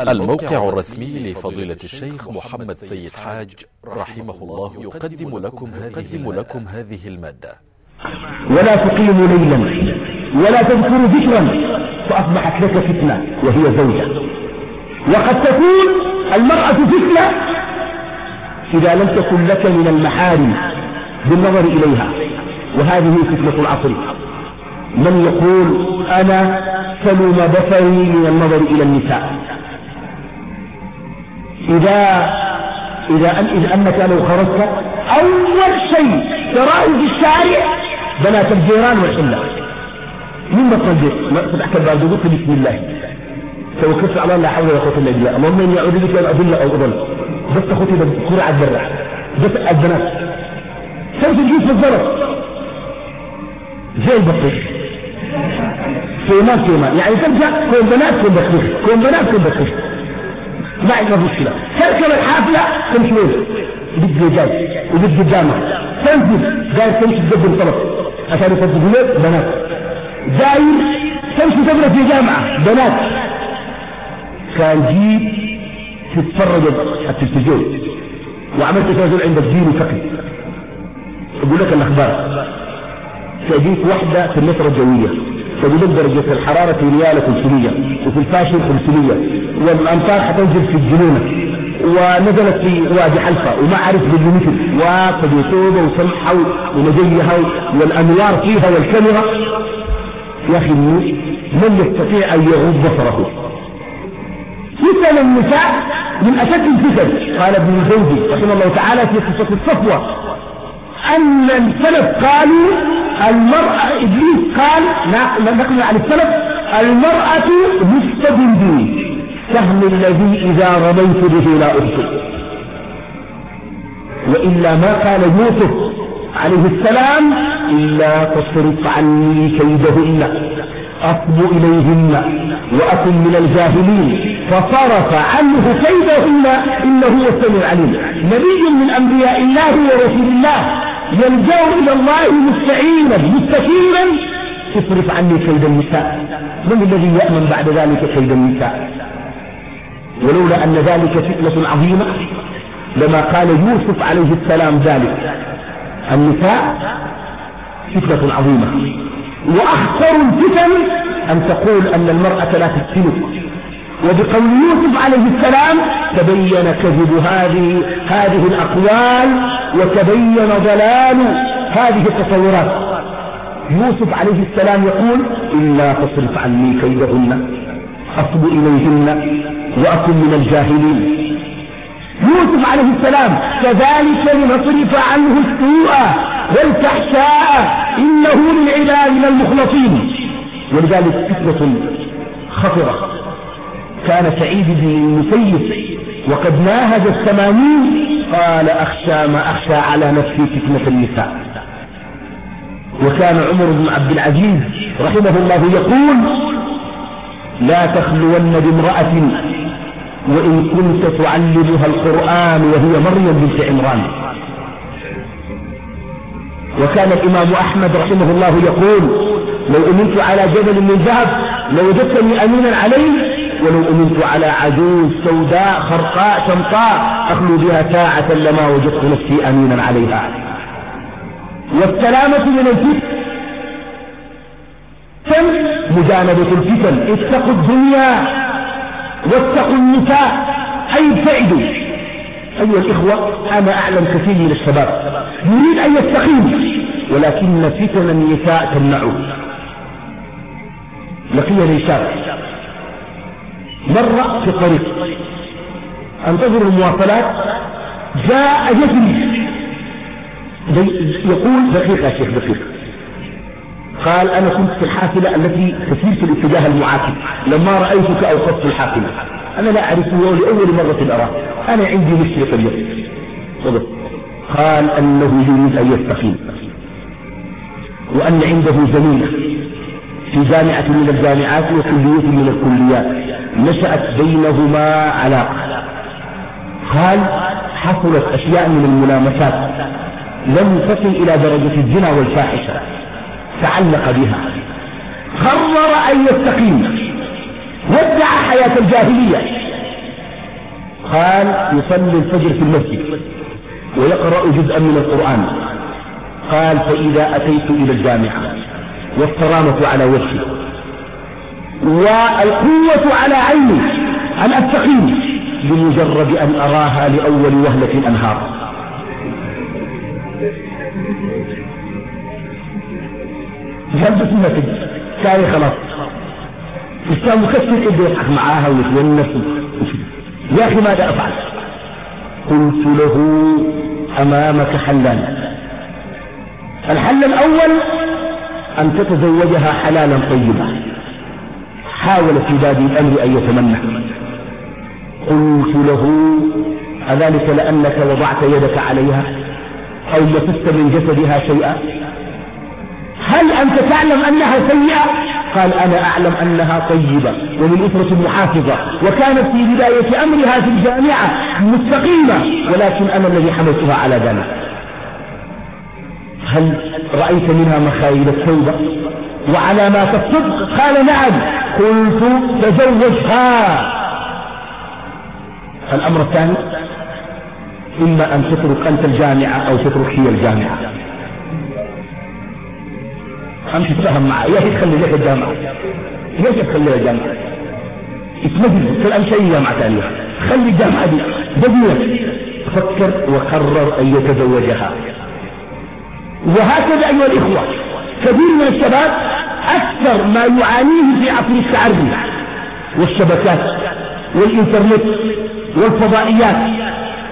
الموقع الرسمي لفضيلة الشيخ محمد سيد حاج رحمه الله يقدم لكم هذه, لكم هذه المادة. ولا تقيم ليلا ولا تذكر ذكرا فأصبحت لك فتنة وهي زوجة. وقد تكون المرأة فتنة إذا لم تكن لك من المحارم بالنظر إليها. وهذه فتنة العصر. من يقول أنا سلم بصري من النظر إلى النساء. إذا إذا أن إذا أنك لو خرجت أول شيء تراه في الشارع بنات الجيران والحلة من بطل ما فتحت الباب قلت بسم الله. توكلت على الله لا حول ولا قوة إلا بالله. اللهم إني أعوذ بك أن أضل أو أضل. بس أخوتي بكرة على الدرع بس البنات. شمس الجيش الزرق زي البطيخ كيمان كيمان يعني ترجع كون بنات كون بطيخ كون بنات كون بطيخ ما عندنا مشكلة. تركب الحافلة تمشي بدي جاي. وبدي الجامعة تنزل قال تمشي تقدم طلب. عشان يصدقوا لك بنات. داير تمشي تقرا في جامعة. بنات. كان جيب تتفرج التلفزيون. وعملت تنزل عندك دين وفقه أقول لك الأخبار. تجيك واحدة في المتر الجوية. تقول درجة الحرارة في ريالة 500 وفي الفاشل 500 والأمطار حتنزل في الجنونة ونزلت في وادي حلفة وما عرف بالمثل وفديتوبة وسمحة ونجيها والأنوار فيها والكاميرا. يا أخي من يستطيع أن يغض بصره؟ فتن النساء من أشد الفتن قال ابن الجوزي رحمه الله تعالى في قصة الصفوة. أن السلف قالوا المرأة إبليس قال نقل عن السلف المرأة مستبد سهم الذي إذا رميت به لا أبصر وإلا ما قال يوسف عليه السلام إلا تصرف عني كيدهن أصب إليهن وأكن من الجاهلين. فصرف عنه كيدهن إنه هو السميع العليم نبي من أنبياء الله ورسول الله. يلجأ إلى الله مستعينا مستكينا اصرف عني كيد النساء. من الذي يأمن بعد ذلك كيد النساء؟ ولولا أن ذلك فتنة عظيمة لما قال يوسف عليه السلام ذلك. النساء فتنة عظيمة. وأخطر الفتن أن تقول أن المرأة لا تفتنك. وبقول يوسف عليه السلام تبين كذب هذه هذه الأقوال وتبين ضلال هذه التصورات. يوسف عليه السلام يقول إلا تصرف عني كيدهن أصب إليهن وأكن من الجاهلين. يوسف عليه السلام كذلك لنصرف عنه السوء والفحشاء إنه من المخلصين. ولذلك فتنة خطرة. كان سعيد بن المسيب وقد ناهز الثمانين قال أخشى ما أخشى على نفسي فتنة النساء. وكان عمر بن عبد العزيز رحمه الله يقول لا تخلون بامرأة وإن كنت تعلمها القرآن وهي مريم بنت عمران. وكان الإمام أحمد رحمه الله يقول لو أمنت على جبل من ذهب لوجدتني أمينا عليه ولو أمنت على عجوز سوداء خرقاء شمطاء أخلو بها ساعة لما وجدت نفسي أمينا عليها. والسلامة من الفتن. مجانبة الفتن. اتقوا الدنيا واتقوا النساء. أي ابتعدوا. أيها الإخوة أنا أعلم كثير من الشباب. يريد أن يستقيم ولكن فتن النساء تمنعه لقيني شاب. مر في الطريق. انتظر المواصلات جاء يجري. يقول دقيقة يا شيخ دقيقة قال أنا كنت في الحافلة التي تسير في الاتجاه المعاكس لما رأيتك أوقفت الحافلة. أنا لا أعرفه لأول مرة أراه. أنا عندي مشكلة اليوم قال أنه يريد أن يستقيم. وأن عنده زميلة. في جامعة من الجامعات وكلية من الكليات. نشأت بينهما علاقة. قال حصلت أشياء من الملامسات. لم تصل إلى درجة الزنا والفاحشة. تعلق بها. قرر أن يستقيم. ودع حياة الجاهلية. قال يصلي الفجر في المسجد ويقرأ جزءا من القرآن. قال فإذا أتيت إلى الجامعة. والصرامة على وجهي. والقوة على عيني أن أستقيم. بمجرد أن أراها لأول وهلة أنهار. جنب المسجد كاي خلاص. كان مكسر يده يضحك معاها ويتونس. يا أخي ماذا أفعل؟ قلت له أمامك حلان. الحل الأول أن تتزوجها حلالا طيبا. حاول في باب الأمر أن يتمنى. قلت له أذلك لأنك وضعت يدك عليها أو لفست من جسدها شيئا؟ هل أنت تعلم أنها سيئة؟ قال أنا أعلم أنها طيبة ومن أسرة محافظة وكانت في بداية أمرها في الجامعة مستقيمة ولكن أنا الذي حملتها على ذلك هل رأيت منها مخايل التوبة؟ وعلامات الصدق قال نعم. قلت تزوجها. الأمر الثاني إما أن تترك أنت الجامعة أو تترك هي الجامعة. امشي تفهم معي. يا أخي تخلي لك الجامعة. ليش تخلي الجامعة. اتمجد كلام شيء جامعة ثانية خلي الجامعة دي. بدية فكر وقرر أن يتزوجها. وهكذا أيها الإخوة كثير من الشباب أكثر ما يعانيه في عصر التعري والشبكات والإنترنت والفضائيات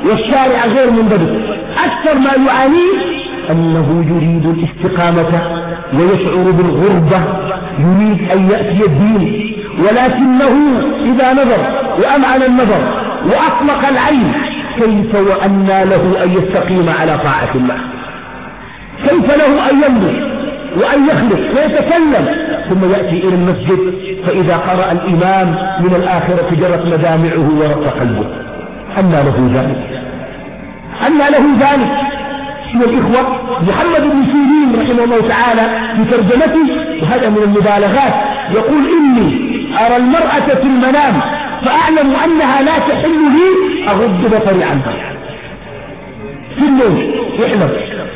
والشارع غير منضبط أكثر ما يعانيه أنه يريد الاستقامة ويشعر بالغربة يريد أن يأتي الدين ولكنه إذا نظر وأمعن النظر وأطلق العين كيف وأنى له أن يستقيم على طاعة الله. كيف له أن يمضي وأن يخلق ويتكلم؟ ثم يأتي إلى المسجد فإذا قرأ الإمام من الآخرة جرت مدامعه ورق قلبه. أنى له ذلك. أنى له ذلك. من الإخوة محمد بن سيرين رحمه الله تعالى في ترجمته وهذا من المبالغات يقول إني أرى المرأة في المنام فأعلم أنها لا تحل لي أغض بصري عنها في النوم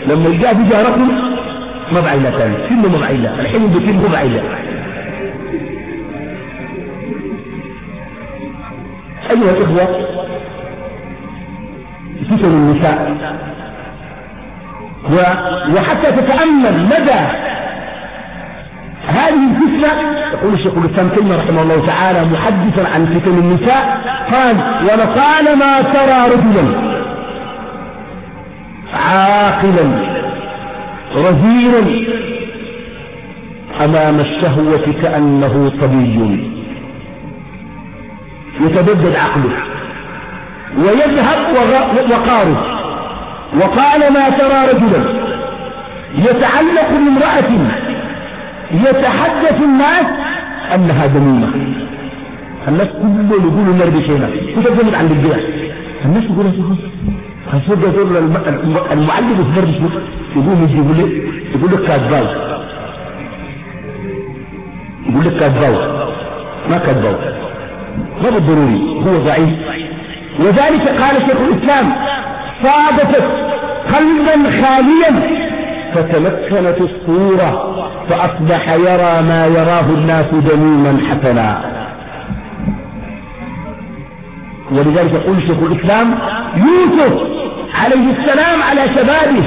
لما جاء بجارته ما بعيلة ثاني سنه ما بعيلة الحين بسنه ما بعيلة أيها الإخوة فتن النساء. وحتى تتأمل مدى هذه الفتنة يقول الشيخ الإسلام تيمية رحمه الله تعالى محدثا عن فتن النساء قال ولطالما ترى رجلا. عاقلا رزيلا أمام الشهوة كأنه طبي يتبدد عقله ويذهب وقاره. وقال ما ترى رجلا يتعلق بامرأة يتحدث الناس أنها دميمة. الناس كله يقولوا نرد شينا كيف تجمد عند الجيع الناس يقولوا خاصة يقول المعلم يتبرد يقول يجي يقول لك يقول لك كذاب يقول لك كذاب ما كذاب ما بالضروري. هو ضعيف. وذلك قال شيخ الإسلام صادفت قلبا خاليا فتمكنت الصورة فأصبح يرى ما يراه الناس دميما حسنا. ولذلك يقول شيخ الإسلام يوسف عليه السلام على شبابه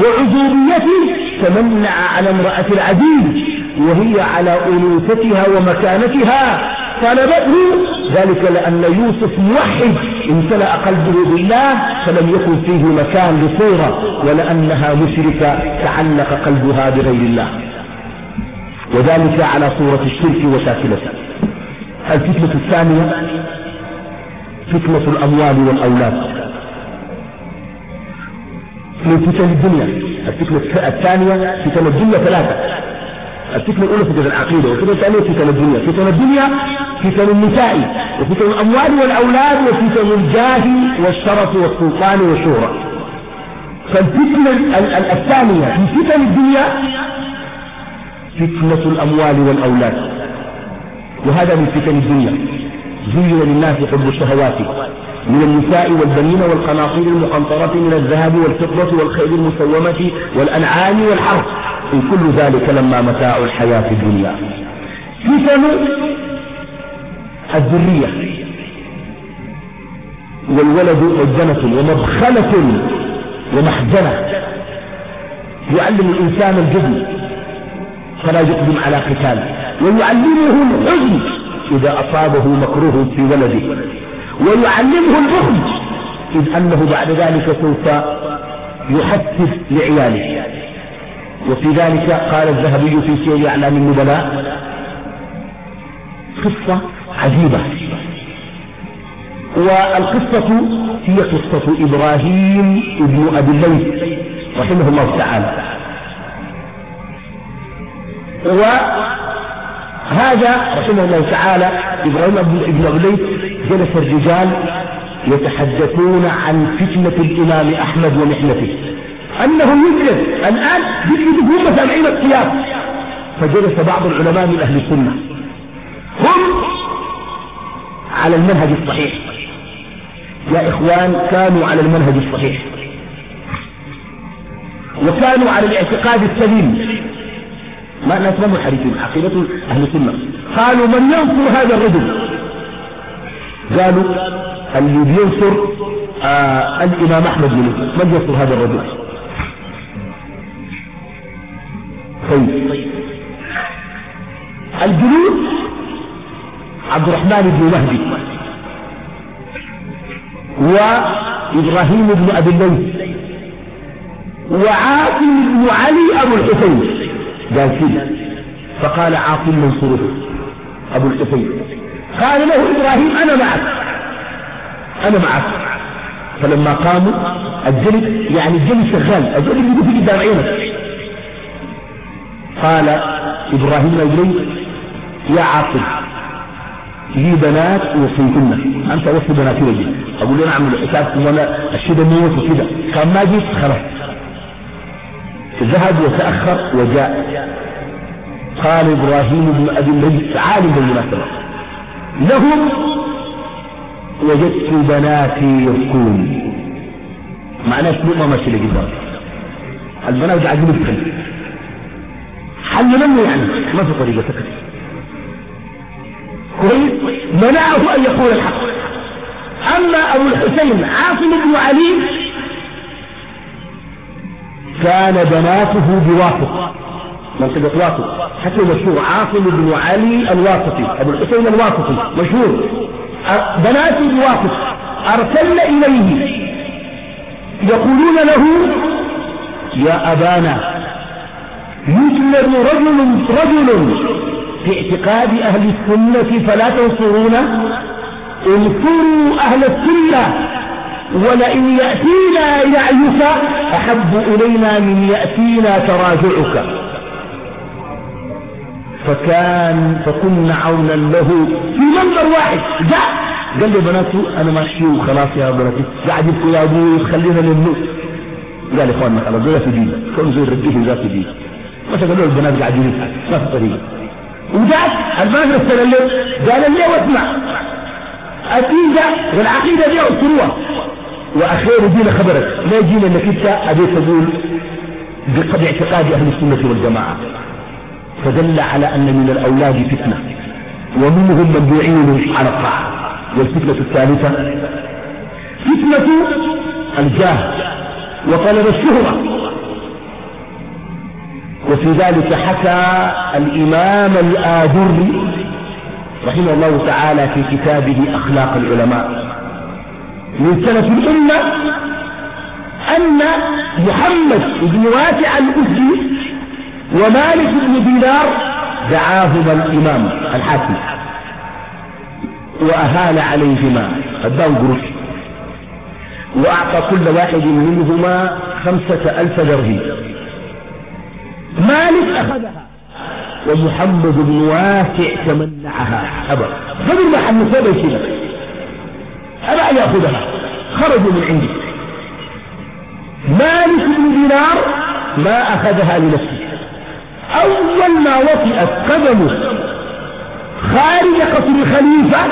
وعزوبيته تمنع على امرأة العزيز وهي على أنوثتها ومكانتها. طلبته ذلك لأن يوسف موحد امتلأ قلبه بالله فلم يكن فيه مكان لصورة ولأنها مشركة تعلق قلبها بغير الله. وذلك على صورة الشرك وشاكلته. الفتنة الثانية فتنة الأموال والأولاد. من فتن الدنيا. الفتنة الثانية فتن الدنيا ثلاثة. الفتنة الأولى فتنة العقيدة والفتنة الثانية فتنة الدنيا. فتنة الدنيا فتن النساء وفتن الأموال والأولاد وفتن الجاه والشرف والسلطان والشهرة. فالفتنة الثانية في فتن الدنيا فتنة الأموال والأولاد. وهذا من فتن الدنيا. زين للناس حب الشهوات من النساء والبنين والقناطير المقنطرة من الذهب والفضة والخيل المسومة والأنعام والحرث. إن كل ذلك لما متاع الحياة الدنيا. فتن الذرية والولد مجنة ومبخلة ومحجنة. يعلم الإنسان الجبن فلا يقدم على قتال. ويعلمه الحزن إذا أصابه مكروه في ولده. ويعلمه البخل. إذ أنه بعد ذلك سوف يحسس لعياله. وفي ذلك قال الذهبي في سير أعلام النبلاء قصة عجيبة. والقصة هي قصة إبراهيم ابن أبي الليث رحمه الله تعالى. وهذا رحمه الله تعالى إبراهيم ابن أبي الليث جلس الرجال يتحدثون عن فتنة الإمام أحمد ومحنته. أنه يجلس الآن يجلس هم سامعين القياس فجلس بعض العلماء من أهل السنة. هم على المنهج الصحيح. يا إخوان كانوا على المنهج الصحيح. وكانوا على الاعتقاد السليم. ما ناس ما منحرفين عقيدة أهل السنة. قالوا من ينصر هذا الرجل؟ قالوا اللي بينصر آه الإمام أحمد منه من ينصر هذا الرجل؟ طيب. الجنود عبد الرحمن بن مهدي وإبراهيم بن أبي الليث وعاصم بن علي أبو الحسين. كده فقال عاصم منصوره أبو الحسين قال له إبراهيم أنا معك. أنا معك. فلما قاموا الجلد يعني الجلد شغال الجلد يجي في قدام عينك. قال إبراهيم إليه يا عاصم لي بنات وصيتنا أنت وصي بناتي أقول له نعم الحساب وأنا الشدة موت وكذا. كان ما جيت خلاص. ذهب وتأخر وجاء. قال إبراهيم بن أبي الليث عالم بالمناسبة. لهم وجدت بناتي يبكون. معناه شنو؟ ما ماشي لقدام البنات قاعدين يبكون. حل منه يعني. ما في طريقة سكت كويس؟ منعه أن يقول الحق. أما أبو الحسين عاصم بن علي كان بناته بواسط منطقة واسط حتى مشهور. عاصم بن علي الواسطي. أبو الحسين الواسطي. مشهور. بناته بواسط أرسلن إليه. يقولون له يا أبانا يجلر رجل رجل في اعتقاد أهل السنة فلا تنصرونه انصروا أهل السنة. ولئن يأتينا نعيك أحب إلينا من يأتينا تراجعك. فكان فكنا عونا له. في منظر واحد. جاء. قال لي بناته أنا ماشي وخلاص يا بناتي. قاعد يبكوا يا أبوي خلينا نمنوع قال يا إخواننا خلاص زي في دين كون زي الرجيه ذات دين ما قالوا البنات قاعدين ما في طريقه وجاء البنات له قال لي واسمع؟ الدين والعقيده دي اسروها واخير دين خبرك. لا يجينا إنك أنت ابيت تقول باعتقاد أهل السنة والجماعة. فدل على أن من الأولاد فتنة. ومنهم من يعين على الطاعة. والفتنة الثالثة فتنة الجاه. وطلب الشهرة وفي ذلك حكى الإمام الآذري رحمه الله تعالى في كتابه أخلاق العلماء. من سنة الأمة أن محمد بن واسع الأزدي ومالك بن دينار دعاهما الإمام الحاكم وأهال عليهما. اداهم قروش وأعطى كل واحد منهما خمسة ألف درهم. مالك أخذها. ومحمد بن واسع تمنعها. أبا. قبل ما حمسوا بيشيلها أبا يأخذها. خرجوا من عنده مالك بن دينار ما أخذها لنفسه. أول ما وطئت قدمه خارج قصر الخليفة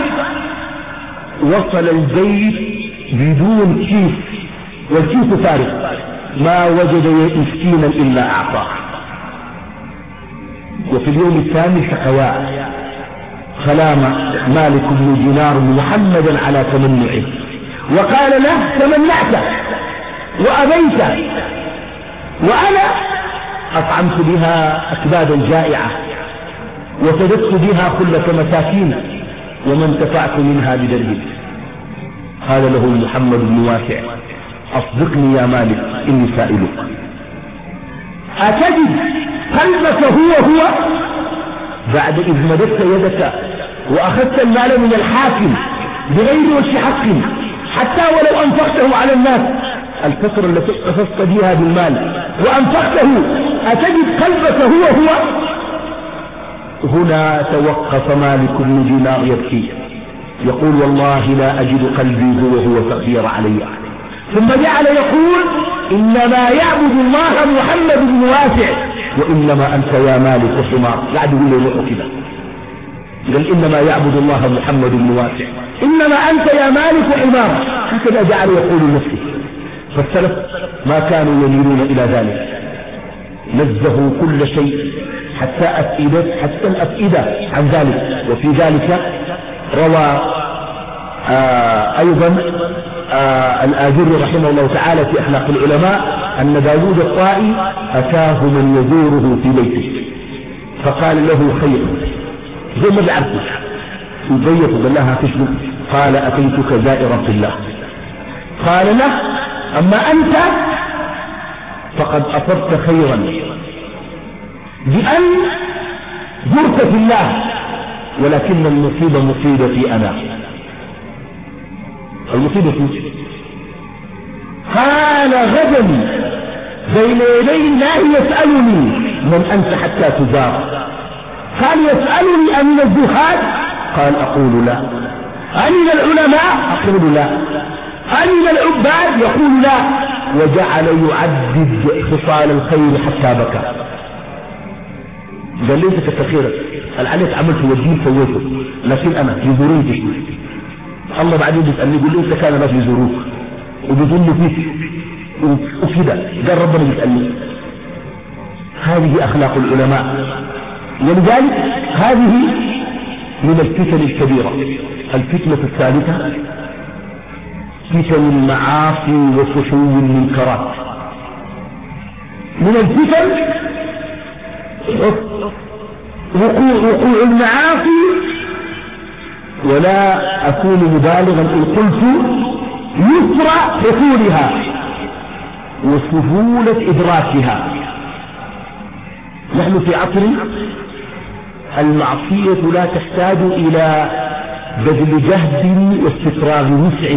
وصل البيت بدون كيس والكيس فارغ. ما وجد مسكينا إلا أعطاه. وفي اليوم الثاني حكيا خلام مالك بن دينار محمدا على تمنعه. وقال له تمنعت وأبيت وأنا أطعمت بها أكبادا جائعة وسددت بها خلة مساكين وما انتفعت منها بدرهم قال له محمد بن واسع أصدقني يا مالك إني سائلك. أتجد قلبك هو هو؟ بعد إذ مددت يدك وأخذت المال من الحاكم بغير وجه حق حتى ولو أنفقته على الناس. الكسر التي اقتصدت بها بالمال وأنفقته أتجد قلبك هو هو؟ هنا توقف مالك بن دينار يبكي. يقول والله لا أجد قلبي هو هو تغير علي. ثم جعل يقول إنما يعبد الله محمد بن واسع. وإنما أنت يا مالك حمار. قاعد يقول له كده قال إنما يعبد الله محمد بن واسع. إنما أنت يا مالك حمار هكذا جعل يقول لنفسه. فالسلف ما كانوا يميلون إلى ذلك. نزهوا كل شيء حتى أفئدة حتى الأفئدة عن ذلك. وفي ذلك روى آه أيضا آه الآجر رحمه الله تعالى في أخلاق العلماء أن داود الطائي أتاه من يزوره في بيته. فقال له خير. زي ما بيعرفه. يضيق قال لها تشبه قال أتيتك زائرا في الله. قال له أما أنت فقد أصبت خيرا. بأن زرت في الله ولكن المصيبة مصيبتي أنا. المصيبة قال غدا بين يدي الله يسألني من أنت حتى تزار قال يسألني أمن الزهاد؟ قال أقول لا. أمن العلماء؟ أقول لا. أمن العباد؟ يقول لا. وجعل يعدد خصال الخير حتى بكى. قال ليس كثيرا العليك عملت والدين سويته لكن أنا يزورون تشوي الله بعدين بيسألني يقول لي انت كان ما يزوروك وبيظن فيك. وكذا. قال ربنا بيسألني هذه أخلاق العلماء. ولذلك هذه من الفتن الكبيرة. الفتنة الثالثة فتن المعاصي وفحو المنكرات. من الفتن وقوع المعاصي ولا أكون مبالغا إن قلت يسرى حصولها وسهولة إدراكها. نحن في عصر المعصية لا تحتاج إلى بذل جهد واستفراغ وسع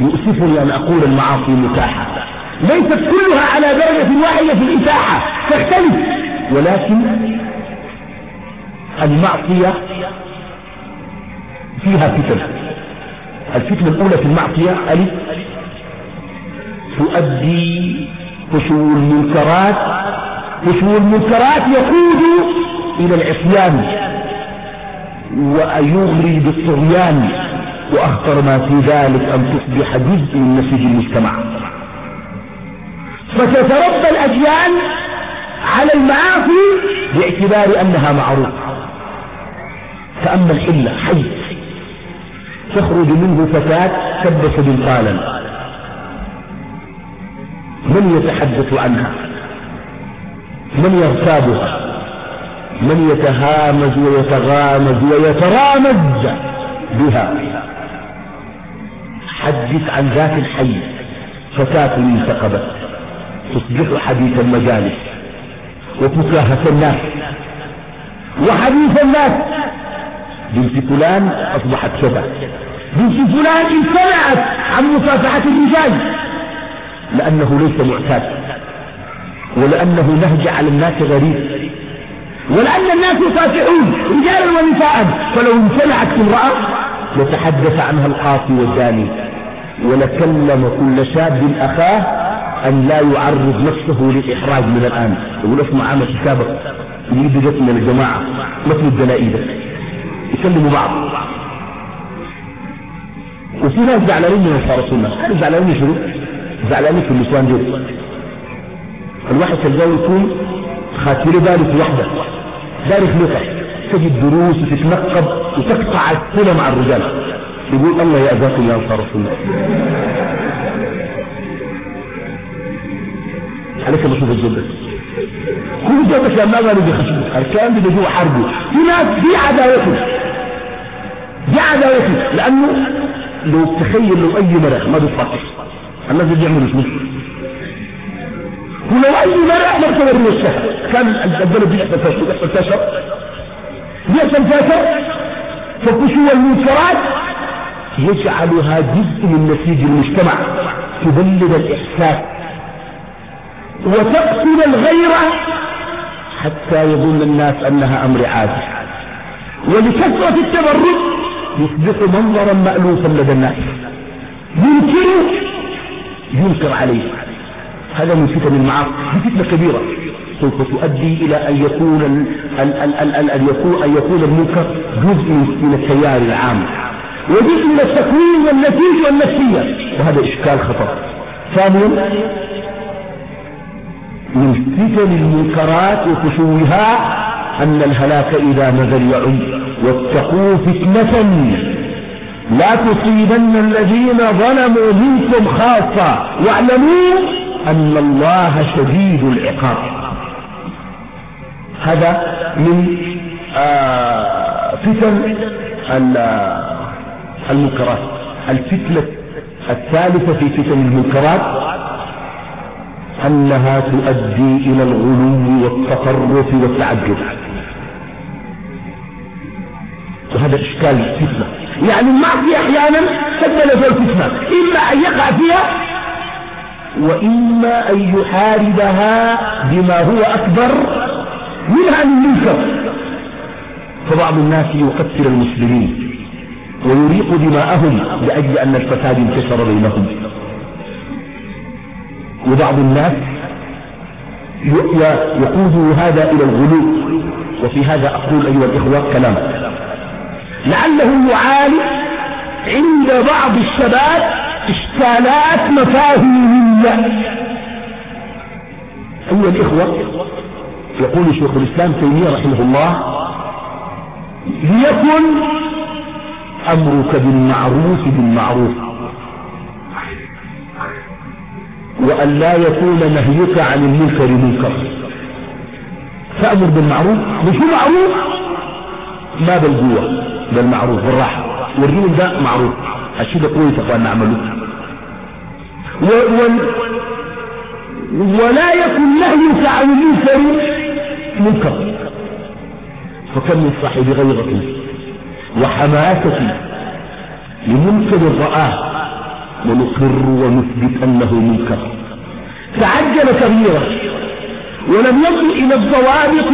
يؤسفني أن أقول المعاصي متاحة. ليست كلها على درجة واحدة في الإتاحة تختلف. ولكن المعصية فيها فتن. الفتنة الأولى في المعصية ألف تؤدي فشو المنكرات فشو المنكرات يقود إلى العصيان ويغري بالطغيان وأخطر ما في ذلك أن تصبح جزء من نسيج المجتمع. فتتربى الأجيال على المعاصي باعتبار أنها معروفة. تأمل حلة حي. تخرج منه فتاة كبس بنطالا من يتحدث عنها؟ من يغتابها من يتهامز ويتغامز ويترامز بها. حدث عن ذات الحي فتاة انتقبت تصبح حديث المجالس وتكاهة الناس. وحديث الناس. بنت فلان أصبحت كذا. بنت فلان امتنعت عن مصافحة الرجال لأنه ليس معتاد. ولأنه نهج على الناس غريب. ولأن الناس يصافحون رجالا ونساء. فلو امتنعت امرأة لتحدث عنها القاضي والداني. ولكلم كل شاب أخاه أن لا يعرض نفسه للإحراج من الآن. يقول اسمع عامل كتابك جت من الجماعة. مثل الدلائل يكلموا بعض. وفي ناس زعلانين من السنة هل زعلانين شنو؟ زعلانين في النسوان دول الواحد تلقاه يكون خاتمه باله في وحده. دار يخلقها تجد دروس وتتنقب وتقطع الصله مع الرجال. يقول الله يأذاكم يا أنصار السنة عليك ما تشوف الزبده كل ده بس لما قالوا بيخشبوا الكلام ده جوا حربه في ناس دي عداوته دي عداوته لأنه لو تخيل لو أي مرأة ما بيتفتح الناس اللي بيعملوا شنو؟ ولو اي مرأة ما بتوري الشهر. كان البلد بيحصل فيها شو بيحصل فيها شر بيحصل فيها شر فكشوا المنكرات يجعلها جزء من نسيج المجتمع. تبلد الإحساس. وتقتل الغيرة حتى يظن الناس أنها أمر عادي. ولكثرة التبرج يصبح منظرا مألوفا لدى الناس. ينكر ينكر عليه هذا من فتن المعاصي فتنة كبيرة. سوف تؤدي إلى أن يكون ال ال ال ال أن يكون أن يكون المنكر جزء من التيار العام. وجزء من التكوين والنتيجة والنفسية. وهذا إشكال خطر ثانيا من فتن المنكرات وفشوها أن الهلاك إذا نزل يعم. واتقوا فتنة لا تصيبن الذين ظلموا منكم خاصة. واعلموا أن الله شديد العقاب. هذا من آه فتن المنكرات. الفتنة الثالثة في فتن المنكرات أنها تؤدي إلى الغلو والتطرف والتعجب. وهذا إشكال فتنة يعني المعصية أحيانا سبب في الفتنة. إما أن يقع فيها وإما أن يحاربها بما هو أكبر منها المنكر. فبعض الناس يقتل المسلمين ويريق دماءهم لأجل أن الفساد انتشر بينهم. وبعض الناس يقود هذا إلى الغلو. وفي هذا أقول أيها الإخوة كلام. لعله يعالج عند بعض الشباب اشكالات أيها الإخوة يقول شيخ الإسلام تيمية رحمه الله ليكن أمرك بالمعروف بالمعروف وأن لا يكون نهيك عن المنكر منكر. فأمر بالمعروف. مش معروف ما بالقوة بالمعروف بالراحة. والريم ده معروف. الشيء ده كويس اخوان نعمله و... و... ولا يكن نهيك عن المنكر منكر. فكم من صاحب غيرة وحماسة لمنكر رآه ونقر ونثبت أنه منكر. تعجل كبيرا ولم يصل إلى الضوابط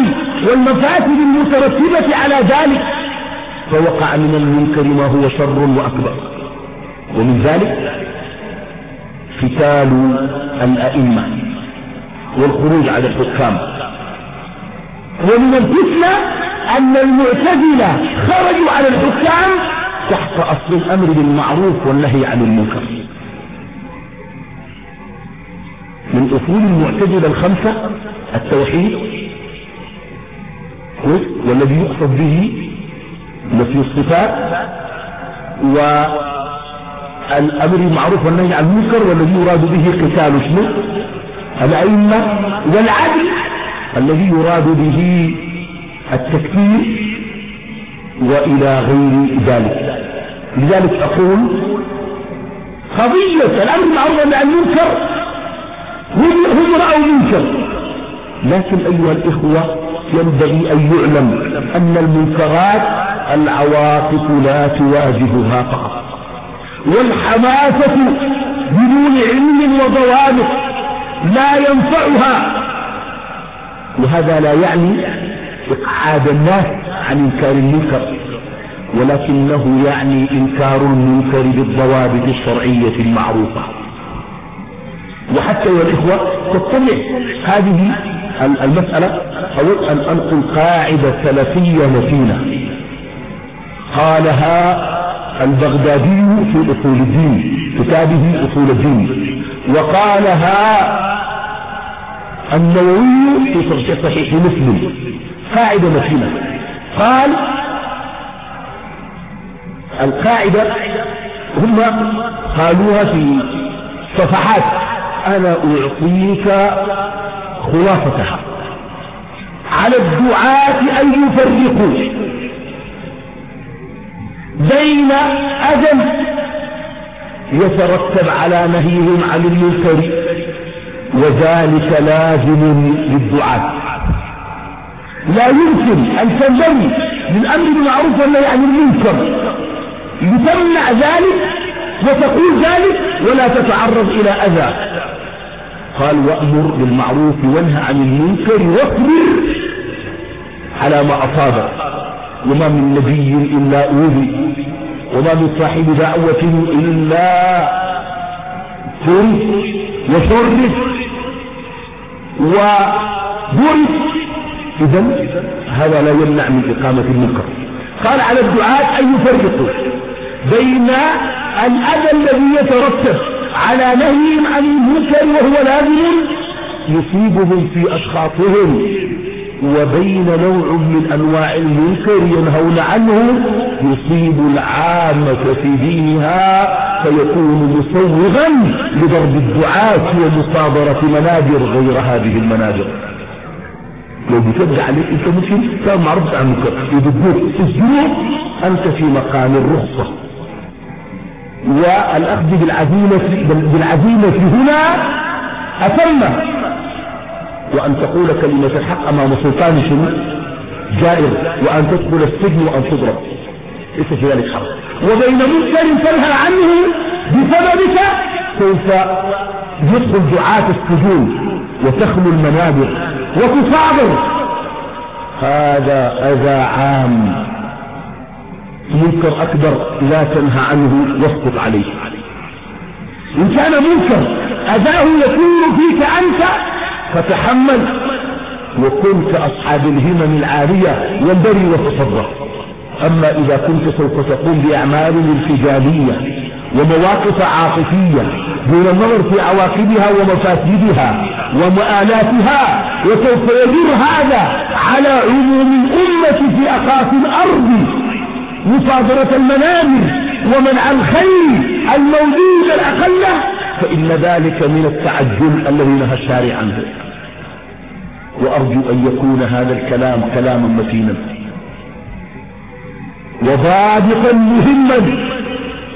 والمفاسد المترتبة على ذلك. فوقع من المنكر ما هو شر وأكبر. ومن ذلك قتال الأئمة والخروج على الحكام. ومن الفتنة أن المعتزلة خرجوا على الحكام تحت أصل الأمر بالمعروف والنهي عن المنكر. من أصول المعتزلة الخمسة التوحيد والذي يقصد به نفي الصفات والأمر بالمعروف والنهي عن المنكر والذي يراد به قتال شنو الأئمة والعدل الذي يراد به التكفير وإلى غير ذلك. لذلك أقول قضية الأمر بالمعروف والنهي عن المنكر هم هم رأوا منكر لكن أيها الإخوة ينبغي أن يعلم أن المنكرات العواطف لا تواجهها فقط. والحماسة بدون علم وضوابط لا ينفعها. وهذا لا يعني إقعاد الناس عن إنكار المنكر ولكنه يعني إنكار المنكر بالضوابط الشرعية المعروفة. وحتى يا الإخوة تتبع هذه المسألة أود أن أنقل قاعدة سلفية متينة. قالها البغدادي في أصول الدين كتابه أصول الدين. وقالها النووي في صحيح مسلم. قاعدة متينة قال القاعدة هم قالوها في صفحات. أنا أعطيك خلاصتها. على الدعاة أن يفرقوا. بين أذى يترتب على نهيهم عن المنكر وذلك لازم للدعاة لا يمكن أن تنبغي للأمر بالمعروف والنهي عن المنكر. لتمنع ذلك وتقول ذلك ولا تتعرض إلى أذى. قال وأمر بالمعروف وانهى عن المنكر واصبر على ما أصابك وما من نبي إلا أوذي. وما من صاحب دعوة إلا فرد وشرد وبرد إذا هذا لا يمنع من إقامة المنكر. قال على الدعاة أن يفرقوا بين الأذى الذي يترتب على نهيهم عن المنكر وهو لازم يصيبهم في أشخاصهم وبين نوع من أنواع المنكر ينهون عنه يصيب العامة في دينها فيكون مسوغا لضرب الدعاة ومصادرة منابر غير هذه المنابر لو بتبدأ عليك أنت ممكن كان معروف عن المنكر يدبوك الجنوب أنت في مقام الرخصة. والأخذ بالعزيمة بالعزيمة هنا أتم. وأن تقول كلمة الحق أمام سلطان شنو؟ جائر. وأن تدخل السجن وأن تضرب. ليس في ذلك حرج وبين منكر تنهى عنه بسببك سوف يدخل دعاة السجون وتخلو المنابر وتصابر هذا أذى عام. منكر أكبر لا تنهى عنه واسقط عليه. إن كان منكر أذاه يكون فيك أنت فتحمل وكن كأصحاب الهمم العالية وانبري وتصدق أما إذا كنت سوف تقوم بأعمال ارتجالية ومواقف عاطفية دون النظر في عواقبها ومفاسدها ومآلاتها وسوف يدور هذا على عموم الأمة في أقاصي الأرض. مصادرة المنابر ومنع الخير الموجود الأقل فإن ذلك من التعجل الذي نهى الشارع عنه. وأرجو أن يكون هذا الكلام كلاما متينا. وضابطا مهما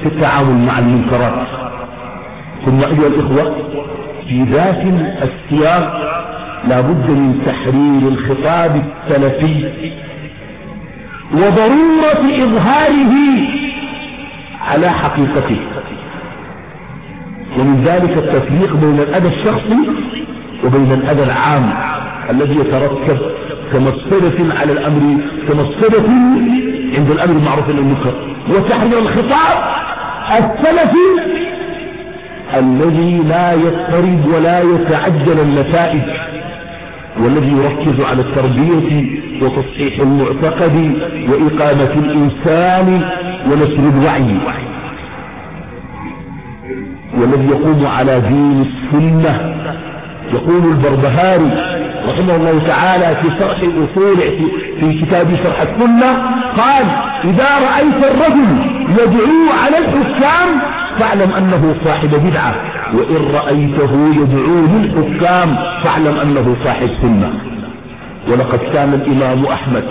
في التعامل مع المنكرات. ثم أيها الإخوة في ذات السياق لا بد من تحرير الخطاب السلفي وضرورة إظهاره على حقيقته. ومن ذلك التفريق بين الأذى الشخصي وبين الأذى العام الذي يترتب كمصدرة على الأمر كمصدرة عند الأمر المعروف والمنكر وتحرير الخطاب السلفي الذي لا يضطرب ولا يتعجل النتائج والذي يركز على التربية وتصحيح المعتقد وإقامة الإنسان ونشر الوعي. والذي يقوم على دين السنة يقول البربهاري رحمه الله تعالى في شرح الأصول في كتاب شرح السنة قال إذا رأيت الرجل يدعو على الحكام فاعلم أنه صاحب بدعة وإن رأيته يدعو للحكام فاعلم أنه صاحب سنة. ولقد كان الإمام أحمد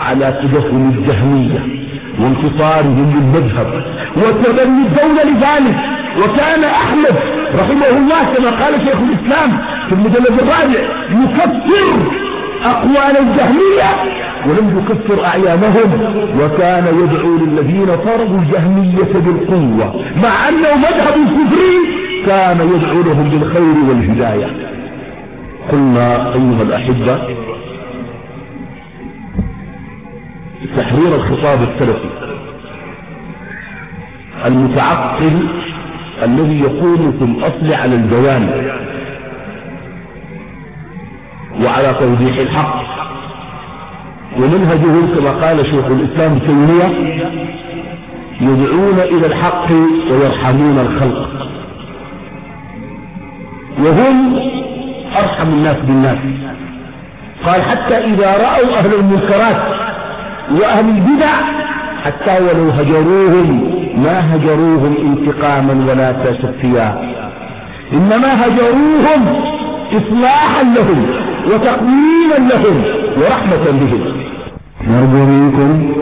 على تدخل الجهمية. وانتصارهم للمذهب وتبني الدولة لذلك. وكان أحمد رحمه الله كما قال شيخ الإسلام في المجلد الرابع يكفر أقوال الجهمية ولم يكفر أعيانهم. وكان يدعو للذين فرضوا الجهمية بالقوة مع أنه مذهب كفري. كان يدعو لهم بالخير والهداية. قلنا أيها الأحبة تحرير الخطاب السلفي. المتعقل الذي يقوم في الأصل على البيان وعلى توضيح الحق. ومنهجه كما قال شيخ الإسلام تيمية يدعون إلى الحق ويرحمون الخلق. وهم أرحم الناس بالناس. قال حتى إذا رأوا أهل المنكرات وأهل البدع حتى ولو هجروهم ما هجروهم انتقاما ولا تسفيا إنما هجروهم إصلاحا لهم وتقويما لهم ورحمة بهم. نرجو منكم